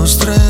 nos tres.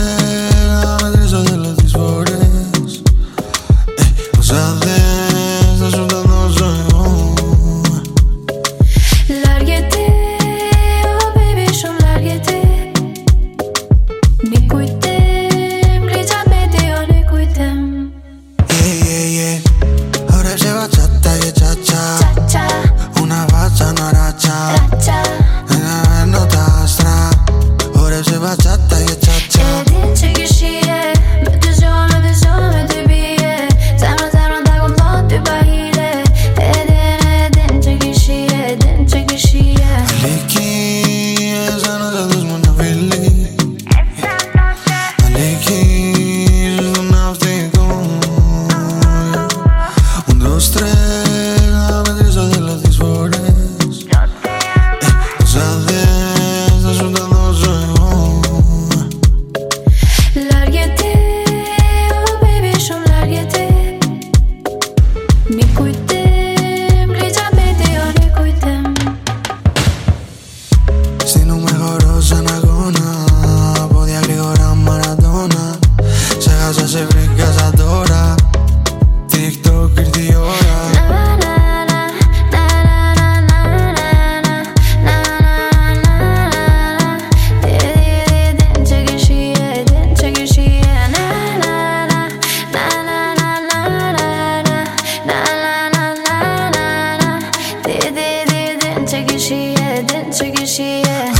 Edin çekişiye, edin çekişiye Aliki,